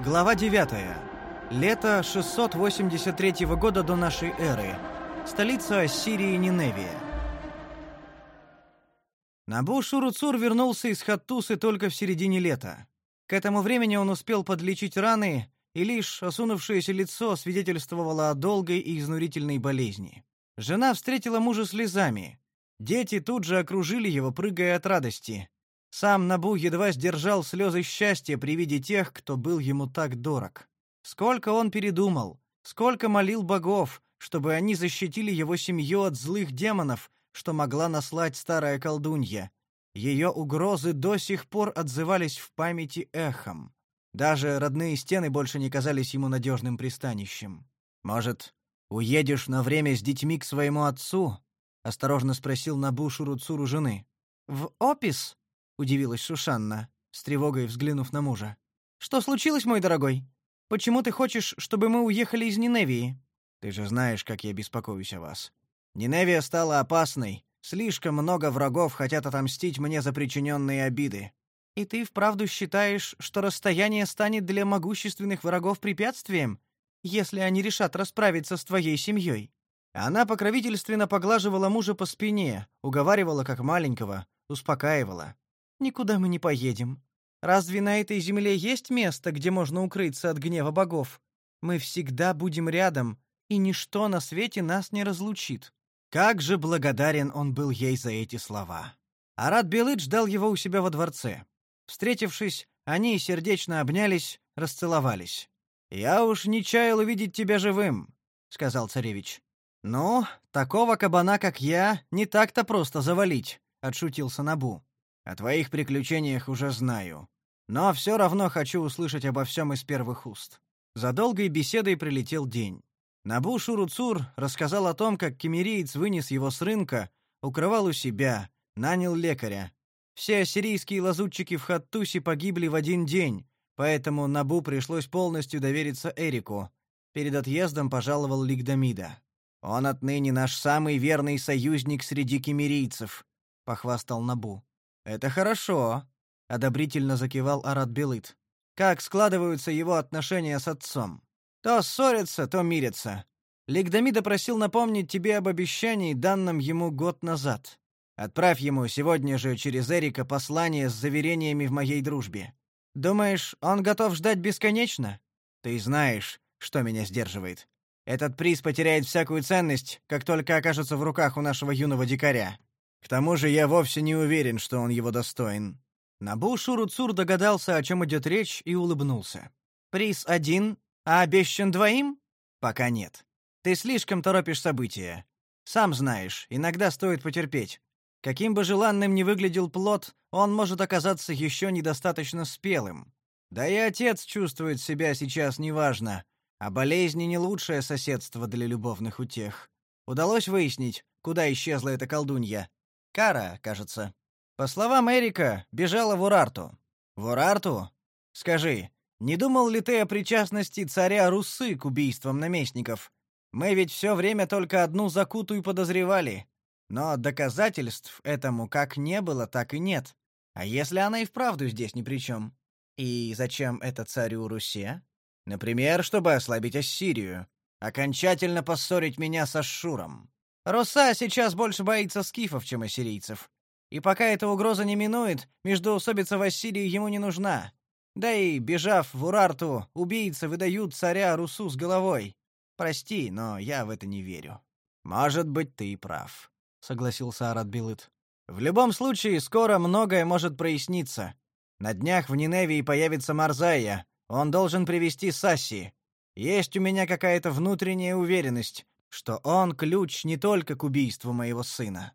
Глава 9. Лето 683 года до нашей эры. Столица Ассирии Ниневия. Набу Шуруцур вернулся из Хаттусы только в середине лета. К этому времени он успел подлечить раны, и лишь осунувшееся лицо свидетельствовало о долгой и изнурительной болезни. Жена встретила мужа слезами. Дети тут же окружили его, прыгая от радости. Сам Набу едва сдержал слезы счастья при виде тех, кто был ему так дорог. Сколько он передумал, сколько молил богов, чтобы они защитили его семью от злых демонов, что могла наслать старая колдунья. Ее угрозы до сих пор отзывались в памяти эхом. Даже родные стены больше не казались ему надежным пристанищем. «Может, уедешь на время с детьми к своему отцу?» — осторожно спросил Набу Шуруцуру жены. «В Опис?» — удивилась Шушанна, с тревогой взглянув на мужа. «Что случилось, мой дорогой? Почему ты хочешь, чтобы мы уехали из Ниневии?» «Ты же знаешь, как я беспокоюсь о вас. Ниневия стала опасной. Слишком много врагов хотят отомстить мне за причиненные обиды. И ты вправду считаешь, что расстояние станет для могущественных врагов препятствием, если они решат расправиться с твоей семьей?» Она покровительственно поглаживала мужа по спине, уговаривала как маленького, успокаивала. Никуда мы не поедем. Разве на этой земле есть место, где можно укрыться от гнева богов? Мы всегда будем рядом, и ничто на свете нас не разлучит. Как же благодарен он был ей за эти слова. Арат Белыч ждал его у себя во дворце. Встретившись, они сердечно обнялись, расцеловались. «Я уж не чаял увидеть тебя живым», — сказал царевич. «Ну, такого кабана, как я, не так-то просто завалить», — отшутился Набу. О твоих приключениях уже знаю. Но все равно хочу услышать обо всем из первых уст». За долгой беседой прилетел день. Набу Шуруцур рассказал о том, как кемериец вынес его с рынка, укрывал у себя, нанял лекаря. Все ассирийские лазутчики в Хаттусе погибли в один день, поэтому Набу пришлось полностью довериться Эрику. Перед отъездом пожаловал Лигдамида. «Он отныне наш самый верный союзник среди кемерийцев», — похвастал Набу. «Это хорошо», — одобрительно закивал Арат Белыт. «Как складываются его отношения с отцом? То ссорятся, то мирятся. Лигдамида просил напомнить тебе об обещании, данном ему год назад. Отправь ему сегодня же через Эрика послание с заверениями в моей дружбе. Думаешь, он готов ждать бесконечно? Ты знаешь, что меня сдерживает. Этот приз потеряет всякую ценность, как только окажется в руках у нашего юного дикаря. К тому же я вовсе не уверен, что он его достоин. Набу Шуруцур догадался, о чем идет речь, и улыбнулся. Приз один, а обещан двоим? Пока нет. Ты слишком торопишь события. Сам знаешь, иногда стоит потерпеть. Каким бы желанным ни выглядел плод, он может оказаться еще недостаточно спелым. Да и отец чувствует себя сейчас неважно, а болезни не лучшее соседство для любовных утех. Удалось выяснить, куда исчезла эта колдунья. Кара, кажется. По словам Эрика, бежала в Урарту. В Урарту? Скажи, не думал ли ты о причастности царя Русы к убийствам наместников? Мы ведь все время только одну закуту и подозревали. Но доказательств этому как не было, так и нет. А если она и вправду здесь ни при чем? И зачем это царю Русе? Например, чтобы ослабить Ассирию, окончательно поссорить меня со Шуром. Руса сейчас больше боится скифов, чем ассирийцев. И пока эта угроза не минует, междоусобица в Ассирии ему не нужна. Да и, бежав в Урарту, убийцы выдают царя Русу с головой. Прости, но я в это не верю. Может быть, ты и прав, согласился Арат Билыт. В любом случае, скоро многое может проясниться. На днях в Ниневии появится Марзая. Он должен привести Сасси. Есть у меня какая-то внутренняя уверенность, что он ключ не только к убийству моего сына.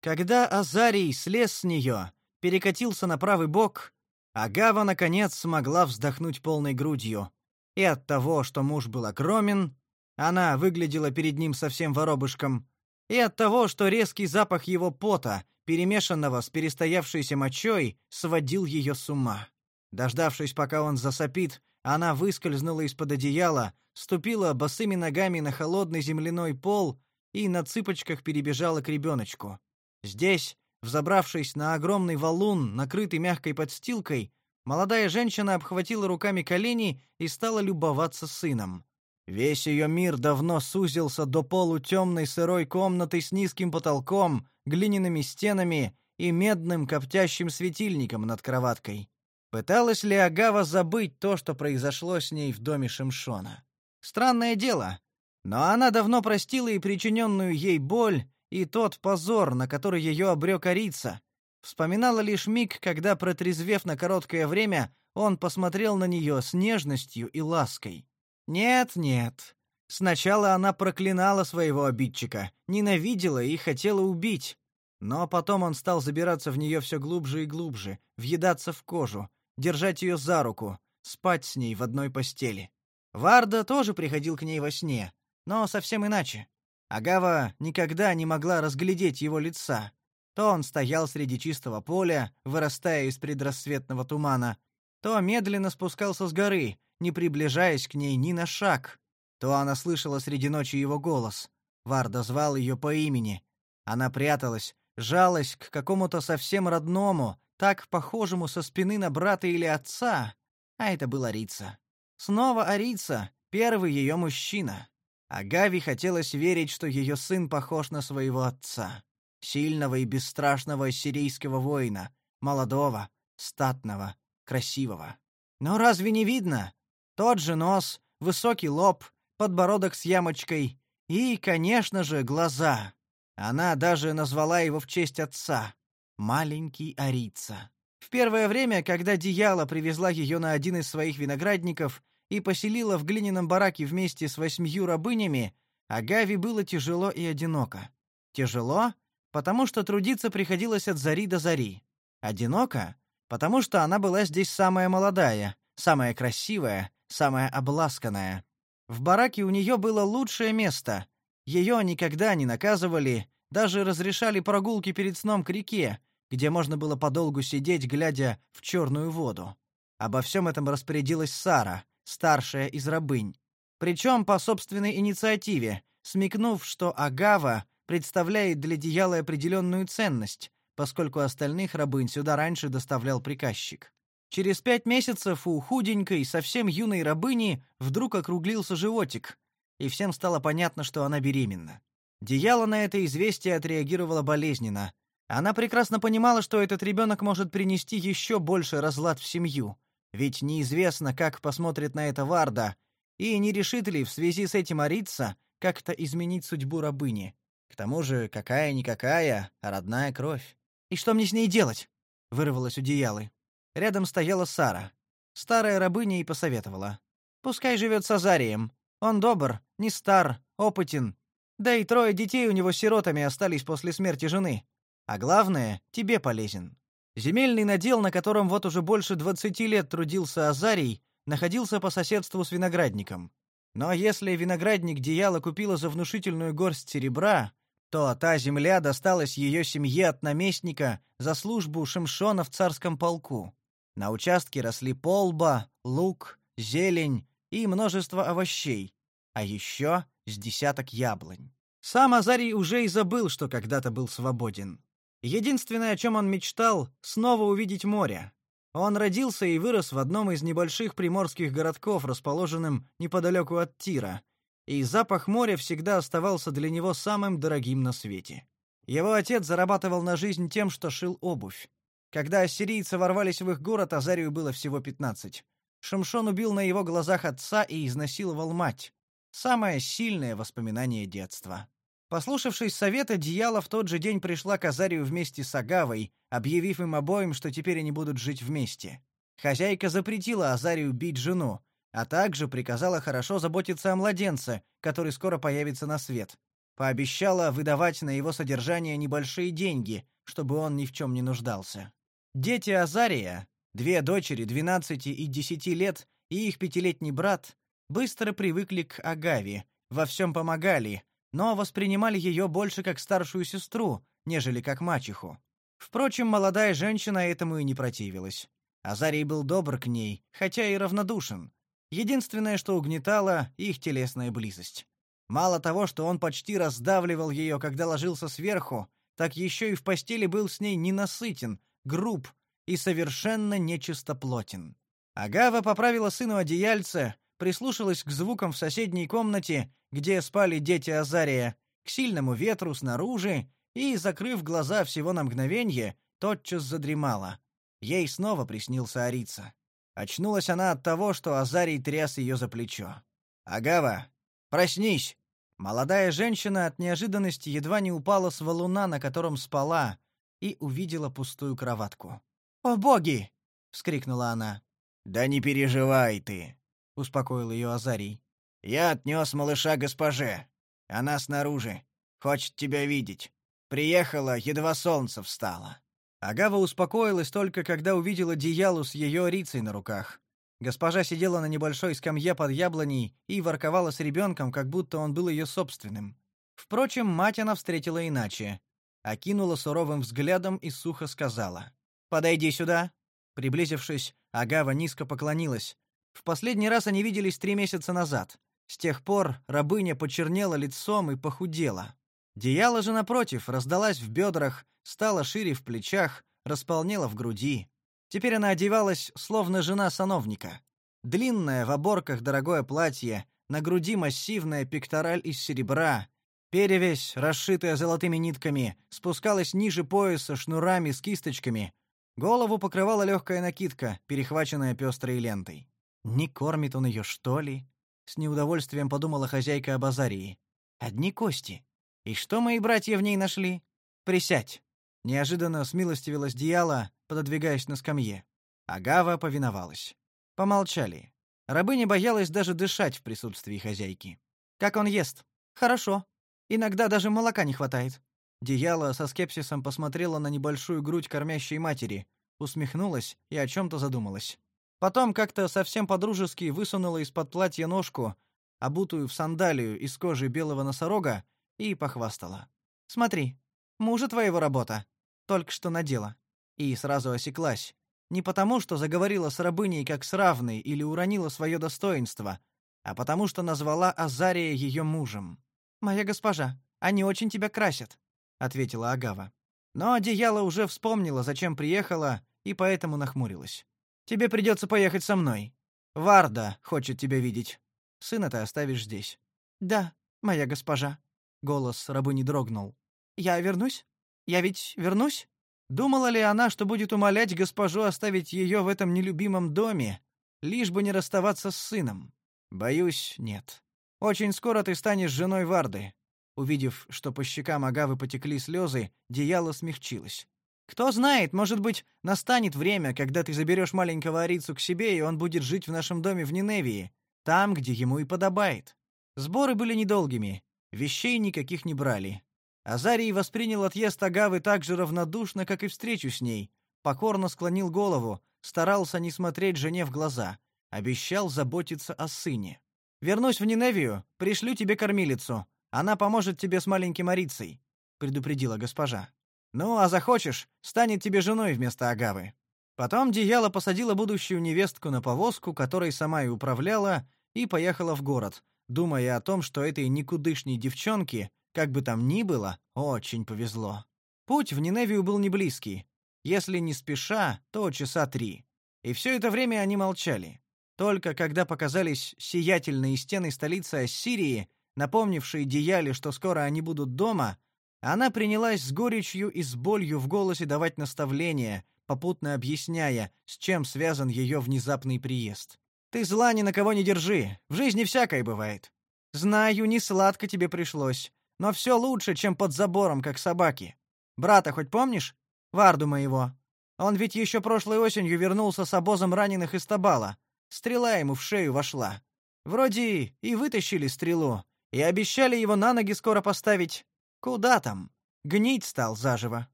Когда Азарий слез с нее, перекатился на правый бок, Агава наконец смогла вздохнуть полной грудью. И от того, что муж был огромен, она выглядела перед ним совсем воробушком, и от того, что резкий запах его пота, перемешанного с перестоявшейся мочой, сводил ее с ума. Дождавшись, пока он засопит, она выскользнула из-под одеяла, ступила босыми ногами на холодный земляной пол и на цыпочках перебежала к ребеночку. Здесь, взобравшись на огромный валун, накрытый мягкой подстилкой, Молодая женщина обхватила руками колени и стала любоваться сыном. Весь ее мир давно сузился до полутемной сырой комнаты с низким потолком, глиняными стенами и медным коптящим светильником над кроваткой. Пыталась ли Агава забыть то, что произошло с ней в доме Шимшона? Странное дело, но она давно простила и причиненную ей боль, и тот позор, на который ее обрек Арица. Вспоминала лишь миг, когда, протрезвев на короткое время, он посмотрел на нее с нежностью и лаской. Нет, нет. Сначала она проклинала своего обидчика, ненавидела и хотела убить. Но потом он стал забираться в нее все глубже и глубже, въедаться в кожу, держать ее за руку, спать с ней в одной постели. Варда тоже приходил к ней во сне, но совсем иначе. Агава никогда не могла разглядеть его лица. То он стоял среди чистого поля, вырастая из предрассветного тумана, то медленно спускался с горы, не приближаясь к ней ни на шаг. То она слышала среди ночи его голос. Варда звал ее по имени. Она пряталась, жалась к какому-то совсем родному, так похожему со спины на брата или отца, а это был Арица. Снова Арица, первый ее мужчина. А Гави хотелось верить, что ее сын похож на своего отца, сильного и бесстрашного сирийского воина, молодого, статного, красивого. Но разве не видно? Тот же нос, высокий лоб, подбородок с ямочкой и, конечно же, глаза. Она даже назвала его в честь отца маленький Арица. В первое время, когда Дияла привезла ее на один из своих виноградников, и поселила в глиняном бараке вместе с восьмью рабынями, Агави было тяжело и одиноко. Тяжело, потому что трудиться приходилось от зари до зари. Одиноко, потому что она была здесь самая молодая, самая красивая, самая обласканная. В бараке у нее было лучшее место. Ее никогда не наказывали, даже разрешали прогулки перед сном к реке, где можно было подолгу сидеть, глядя в черную воду. Обо всем этом распорядилась Сара, старшая из рабынь, причем по собственной инициативе, смекнув, что Агава представляет для Диялы определенную ценность, поскольку остальных рабынь сюда раньше доставлял приказчик. Через пять месяцев у худенькой, совсем юной рабыни вдруг округлился животик, и всем стало понятно, что она беременна. Дияла на это известие отреагировала болезненно. Она прекрасно понимала, что этот ребенок может принести еще больше разлад в семью, ведь неизвестно, как посмотрит на это Варда, и не решит ли в связи с этим Арица как-то изменить судьбу рабыни. К тому же, какая-никакая, а родная кровь. «И что мне с ней делать?» — вырвалось у Диялы. Рядом стояла Сара. Старая рабыня и посоветовала. «Пускай живет с Азарием. Он добр, не стар, опытен. Да и трое детей у него сиротами остались после смерти жены. А главное, тебе полезен. Земельный надел, на котором вот уже больше двадцати лет трудился Азарий, находился по соседству с виноградником. Но если виноградник Дияла купила за внушительную горсть серебра, то та земля досталась ее семье от наместника за службу Шимшона в царском полку. На участке росли полба, лук, зелень и множество овощей, а еще с десяток яблонь. Сам Азарий уже и забыл, что когда-то был свободен. Единственное, о чем он мечтал снова увидеть море. Он родился и вырос в одном из небольших приморских городков, расположенным неподалеку от Тира, и запах моря всегда оставался для него самым дорогим на свете. Его отец зарабатывал на жизнь тем, что шил обувь. Когда ассирийцы ворвались в их город, Азарию было всего пятнадцать. Шамшон убил на его глазах отца и изнасиловал мать. Самое сильное воспоминание детства. Послушавшись совета, Дияла в тот же день пришла к Азарию вместе с Агавой, объявив им обоим, что теперь они будут жить вместе. Хозяйка запретила Азарию бить жену, а также приказала хорошо заботиться о младенце, который скоро появится на свет. Пообещала выдавать на его содержание небольшие деньги, чтобы он ни в чем не нуждался. Дети Азария, две дочери 12 и 10 лет и их пятилетний брат, быстро привыкли к Агаве, во всем помогали, но воспринимали ее больше как старшую сестру, нежели как мачеху. Впрочем, молодая женщина этому и не противилась. Азарий был добр к ней, хотя и равнодушен. Единственное, что угнетало их телесная близость. Мало того, что он почти раздавливал ее, когда ложился сверху, так еще и в постели был с ней ненасытен, груб и совершенно нечистоплотен. Агава поправила сыну одеяльце, прислушалась к звукам в соседней комнате, где спали дети Азария, к сильному ветру снаружи и, закрыв глаза всего на мгновение, тотчас задремала. Ей снова приснился Арица. Очнулась она от того, что Азарий тряс ее за плечо. «Агава, проснись!» Молодая женщина от неожиданности едва не упала с валуна, на котором спала, и увидела пустую кроватку. «О боги!» — вскрикнула она. «Да не переживай ты!» — успокоил ее Азарий. «Я отнес малыша госпоже. Она снаружи. Хочет тебя видеть. Приехала, едва солнце встало». Агава успокоилась только, когда увидела Диялу с ее рицей на руках. Госпожа сидела на небольшой скамье под яблоней и ворковала с ребенком, как будто он был ее собственным. Впрочем, мать она встретила иначе. Окинула суровым взглядом и сухо сказала. «Подойди сюда». Приблизившись, Агава низко поклонилась. В последний раз они виделись три месяца назад. С тех пор рабыня почернела лицом и похудела. Дияла же, напротив, раздалась в бедрах, стала шире в плечах, располнела в груди. Теперь она одевалась, словно жена сановника. Длинное в оборках дорогое платье, на груди массивная пектораль из серебра, перевесь, расшитая золотыми нитками, спускалась ниже пояса шнурами с кисточками. Голову покрывала легкая накидка, перехваченная пестрой лентой. Не кормит он ее, что ли? С неудовольствием подумала хозяйка об Азарии. Одни кости. И что мои братья в ней нашли? Присядь. Неожиданно смилостивилась Диала, пододвигаясь на скамье. Агава повиновалась. Помолчали. Рабыня боялась даже дышать в присутствии хозяйки. Как он ест? Хорошо. Иногда даже молока не хватает. Диала со скепсисом посмотрела на небольшую грудь кормящей матери, усмехнулась и о чем то задумалась. Потом как-то совсем по-дружески высунула из-под платья ножку, обутую в сандалию из кожи белого носорога, и похвастала. «Смотри, мужа твоего работа. Только что надела». И сразу осеклась. Не потому, что заговорила с рабыней как с равной или уронила свое достоинство, а потому что назвала Азария ее мужем. «Моя госпожа, они очень тебя красят», — ответила Агава. Но одеяло уже вспомнила, зачем приехала, и поэтому нахмурилась. Тебе придется поехать со мной. Варда хочет тебя видеть. Сына ты оставишь здесь. Да, моя госпожа. Голос рабыни дрогнул. Я вернусь? Я ведь вернусь? Думала ли она, что будет умолять госпожу оставить ее в этом нелюбимом доме, лишь бы не расставаться с сыном? Боюсь, нет. Очень скоро ты станешь женой Варды. Увидев, что по щекам Агавы потекли слезы, Дияла смягчилась. Кто знает, может быть, настанет время, когда ты заберешь маленького Арицу к себе, и он будет жить в нашем доме в Ниневии, там, где ему и подобает. Сборы были недолгими, вещей никаких не брали. Азарий воспринял отъезд Агавы так же равнодушно, как и встречу с ней. Покорно склонил голову, старался не смотреть жене в глаза, обещал заботиться о сыне. Вернусь в Ниневию, пришлю тебе кормилицу. Она поможет тебе с маленьким Арицей, предупредила госпожа. Ну, а захочешь, станет тебе женой вместо Агавы. Потом Дияла посадила будущую невестку на повозку, которой сама и управляла, и поехала в город, думая о том, что этой никудышней девчонке, как бы там ни было, очень повезло. Путь в Ниневию был не близкий. Если не спеша, то часа три. И все это время они молчали. Только когда показались сиятельные стены столицы Ассирии, напомнившие Дияле, что скоро они будут дома, она принялась с горечью и с болью в голосе давать наставления, попутно объясняя, с чем связан ее внезапный приезд. Ты зла ни на кого не держи, в жизни всякое бывает. Знаю, не сладко тебе пришлось, но все лучше, чем под забором, как собаки. Брата хоть помнишь? Варду моего. Он ведь еще прошлой осенью вернулся с обозом раненых из Табала. Стрела ему в шею вошла. Вроде и вытащили стрелу, и обещали его на ноги скоро поставить, Куда там? Гнить стал заживо.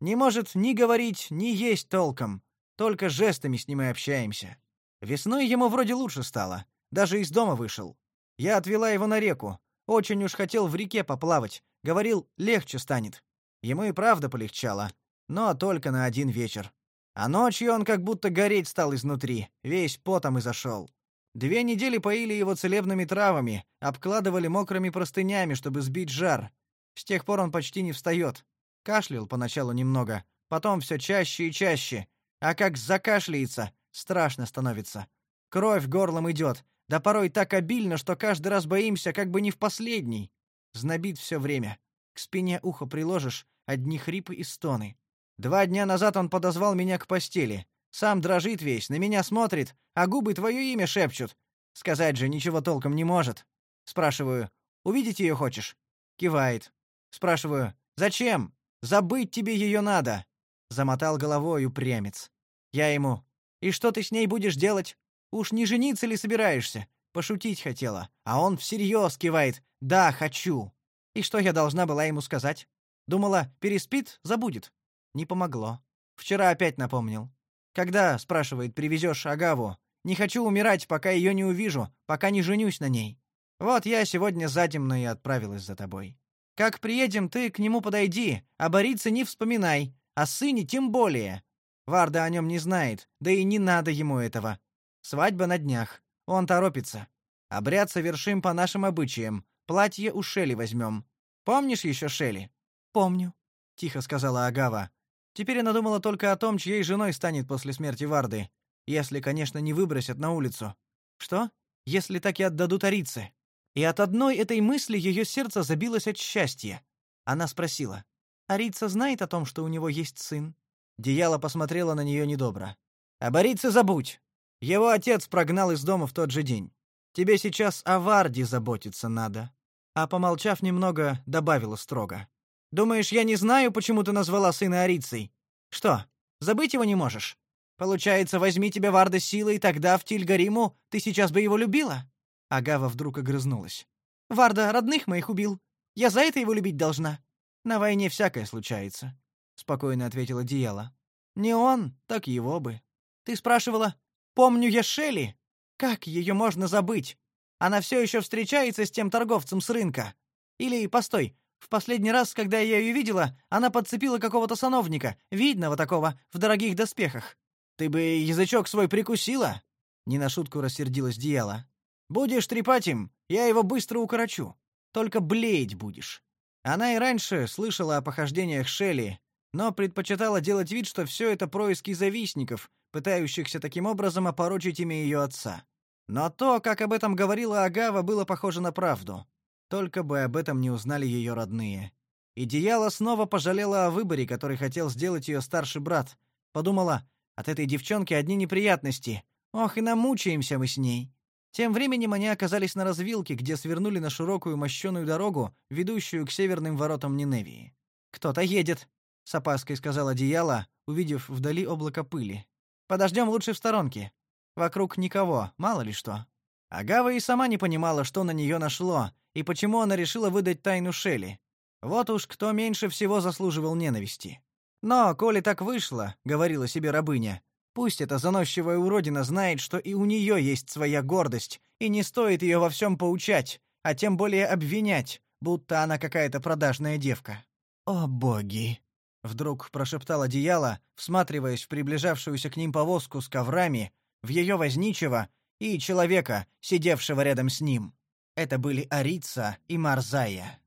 Не может ни говорить, ни есть толком. Только жестами с ним и общаемся. Весной ему вроде лучше стало. Даже из дома вышел. Я отвела его на реку. Очень уж хотел в реке поплавать. Говорил, легче станет. Ему и правда полегчало. Но только на один вечер. А ночью он как будто гореть стал изнутри. Весь потом и зашел. Две недели поили его целебными травами, обкладывали мокрыми простынями, чтобы сбить жар. С тех пор он почти не встает. Кашлял поначалу немного, потом все чаще и чаще. А как закашляется, страшно становится. Кровь горлом идет, да порой так обильно, что каждый раз боимся, как бы не в последний. Знобит все время. К спине ухо приложишь, одни хрипы и стоны. Два дня назад он подозвал меня к постели. Сам дрожит весь, на меня смотрит, а губы твое имя шепчут. Сказать же ничего толком не может. Спрашиваю, увидеть ее хочешь? Кивает. Спрашиваю, зачем? Забыть тебе ее надо. Замотал головой упрямец. Я ему, и что ты с ней будешь делать? Уж не жениться ли собираешься? Пошутить хотела, а он всерьез кивает. Да, хочу. И что я должна была ему сказать? Думала, переспит, забудет. Не помогло. Вчера опять напомнил. Когда, спрашивает, привезешь Агаву? Не хочу умирать, пока ее не увижу, пока не женюсь на ней. Вот я сегодня затемно и отправилась за тобой. Как приедем, ты к нему подойди, а Борице не вспоминай, о сыне тем более. Варда о нем не знает, да и не надо ему этого. Свадьба на днях. Он торопится. Обряд совершим по нашим обычаям. Платье у Шели возьмем. Помнишь еще Шели? Помню, тихо сказала Агава. Теперь она думала только о том, чьей женой станет после смерти Варды, если, конечно, не выбросят на улицу. Что? Если так и отдадут Арице? И от одной этой мысли ее сердце забилось от счастья. Она спросила: "Арица знает о том, что у него есть сын?" Дияла посмотрела на нее недобро. «О Борице забудь. Его отец прогнал из дома в тот же день. Тебе сейчас о Варде заботиться надо». А помолчав немного, добавила строго. «Думаешь, я не знаю, почему ты назвала сына Арицей? Что, забыть его не можешь? Получается, возьми тебя Варда силой, тогда в Тильгариму ты сейчас бы его любила?» Агава вдруг огрызнулась. «Варда родных моих убил. Я за это его любить должна. На войне всякое случается спокойно ответила Диела. Не он, так его бы. Ты спрашивала, помню я Шелли? Как ее можно забыть? Она все еще встречается с тем торговцем с рынка. Или, постой, в последний раз, когда я ее видела, она подцепила какого-то сановника, видного такого, в дорогих доспехах. Ты бы язычок свой прикусила? Не на шутку рассердилась Диела. Будешь трепать им, я его быстро укорочу. Только блеять будешь. Она и раньше слышала о похождениях Шелли, но предпочитала делать вид, что все это происки завистников, пытающихся таким образом опорочить имя ее отца. Но то, как об этом говорила Агава, было похоже на правду. Только бы об этом не узнали ее родные. И Дияла снова пожалела о выборе, который хотел сделать ее старший брат. Подумала, от этой девчонки одни неприятности. Ох, и намучаемся мы с ней. Тем временем они оказались на развилке, где свернули на широкую мощеную дорогу, ведущую к северным воротам Ниневии. «Кто-то едет», с опаской сказал одеяло, увидев вдали облако пыли. Подождем лучше в сторонке. Вокруг никого, мало ли что. Агава и сама не понимала, что на нее нашло и почему она решила выдать тайну Шели. Вот уж кто меньше всего заслуживал ненависти. Но коли так вышло, говорила себе рабыня, пусть эта заносчивая уродина знает, что и у нее есть своя гордость, и не стоит ее во всем поучать, а тем более обвинять, будто она какая-то продажная девка. О боги, Вдруг прошептал одеяло, всматриваясь в приближавшуюся к ним повозку с коврами, в ее возничего и человека, сидевшего рядом с ним. Это были Арица и Марзая.